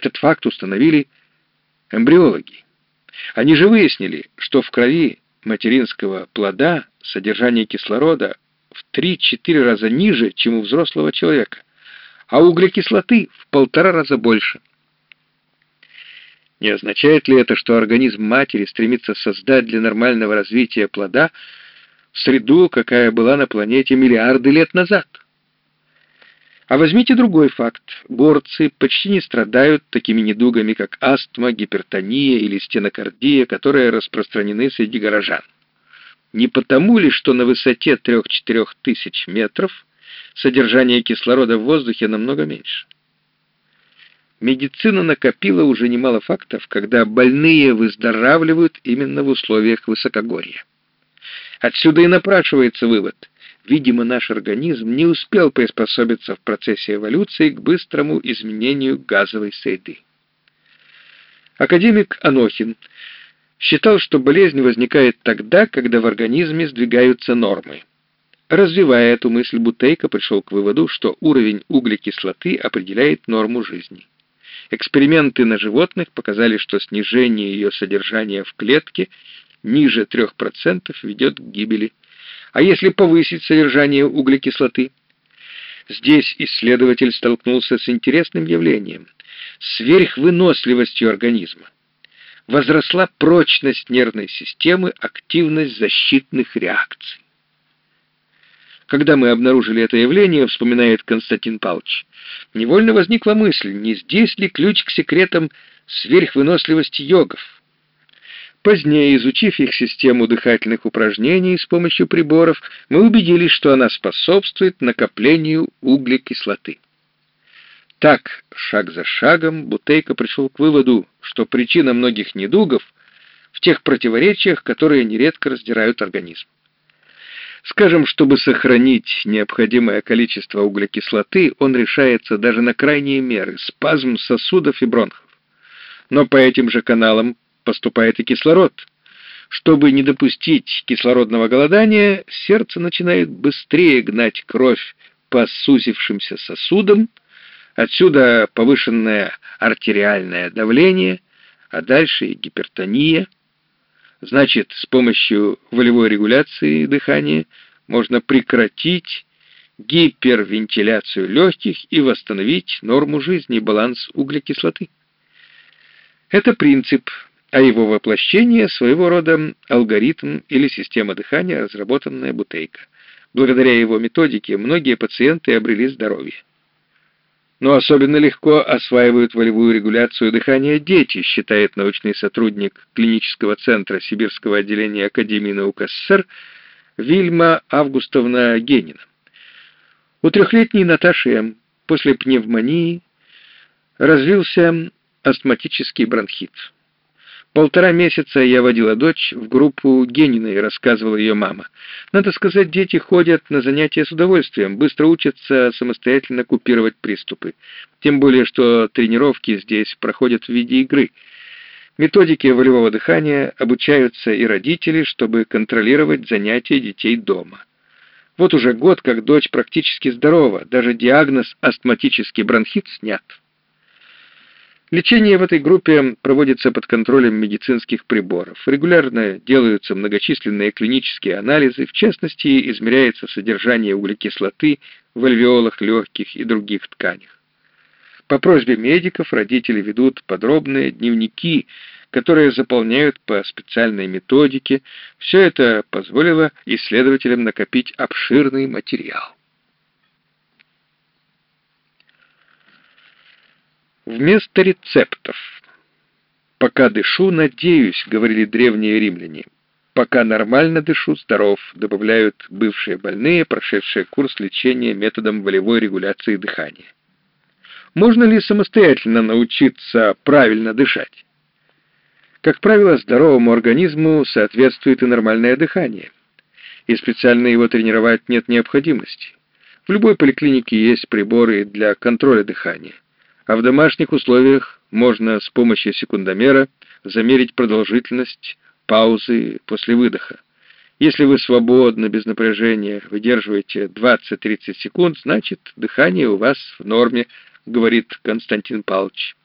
Этот факт установили эмбриологи. Они же выяснили, что в крови материнского плода содержание кислорода в 3-4 раза ниже, чем у взрослого человека, а углекислоты в полтора раза больше. Не означает ли это, что организм матери стремится создать для нормального развития плода среду, какая была на планете миллиарды лет назад? А возьмите другой факт. Горцы почти не страдают такими недугами, как астма, гипертония или стенокардия, которые распространены среди горожан. Не потому ли, что на высоте 3-4 тысяч метров содержание кислорода в воздухе намного меньше? Медицина накопила уже немало фактов, когда больные выздоравливают именно в условиях высокогорья. Отсюда и напрашивается вывод. Видимо, наш организм не успел приспособиться в процессе эволюции к быстрому изменению газовой среды. Академик Анохин считал, что болезнь возникает тогда, когда в организме сдвигаются нормы. Развивая эту мысль, Бутейко пришел к выводу, что уровень углекислоты определяет норму жизни. Эксперименты на животных показали, что снижение ее содержания в клетке ниже 3% ведет к гибели. А если повысить содержание углекислоты? Здесь исследователь столкнулся с интересным явлением – сверхвыносливостью организма возросла прочность нервной системы, активность защитных реакций. Когда мы обнаружили это явление, вспоминает Константин Павлович, невольно возникла мысль, не здесь ли ключ к секретам сверхвыносливости йогов. Позднее, изучив их систему дыхательных упражнений с помощью приборов, мы убедились, что она способствует накоплению углекислоты. Так, шаг за шагом, Бутейко пришел к выводу, что причина многих недугов в тех противоречиях, которые нередко раздирают организм. Скажем, чтобы сохранить необходимое количество углекислоты, он решается даже на крайние меры – спазм сосудов и бронхов. Но по этим же каналам поступает и кислород. Чтобы не допустить кислородного голодания, сердце начинает быстрее гнать кровь по сузившимся сосудам, Отсюда повышенное артериальное давление, а дальше и гипертония. Значит, с помощью волевой регуляции дыхания можно прекратить гипервентиляцию легких и восстановить норму жизни баланс углекислоты. Это принцип, а его воплощение своего рода алгоритм или система дыхания, разработанная Бутейко. Благодаря его методике многие пациенты обрели здоровье но особенно легко осваивают волевую регуляцию дыхания дети, считает научный сотрудник клинического центра Сибирского отделения Академии наук СССР Вильма Августовна Генина. У трехлетней Наташи М. после пневмонии развился астматический бронхит. Полтора месяца я водила дочь в группу Гениной, рассказывала ее мама. Надо сказать, дети ходят на занятия с удовольствием, быстро учатся самостоятельно купировать приступы. Тем более, что тренировки здесь проходят в виде игры. Методики волевого дыхания обучаются и родители, чтобы контролировать занятия детей дома. Вот уже год, как дочь практически здорова, даже диагноз астматический бронхит снят. Лечение в этой группе проводится под контролем медицинских приборов. Регулярно делаются многочисленные клинические анализы, в частности, измеряется содержание углекислоты в альвеолах легких и других тканях. По просьбе медиков родители ведут подробные дневники, которые заполняют по специальной методике. Все это позволило исследователям накопить обширный материал. Вместо рецептов. «Пока дышу, надеюсь», — говорили древние римляне. «Пока нормально дышу, здоров», — добавляют бывшие больные, прошедшие курс лечения методом волевой регуляции дыхания. Можно ли самостоятельно научиться правильно дышать? Как правило, здоровому организму соответствует и нормальное дыхание, и специально его тренировать нет необходимости. В любой поликлинике есть приборы для контроля дыхания а в домашних условиях можно с помощью секундомера замерить продолжительность паузы после выдоха. Если вы свободно, без напряжения, выдерживаете 20-30 секунд, значит, дыхание у вас в норме, говорит Константин Павлович.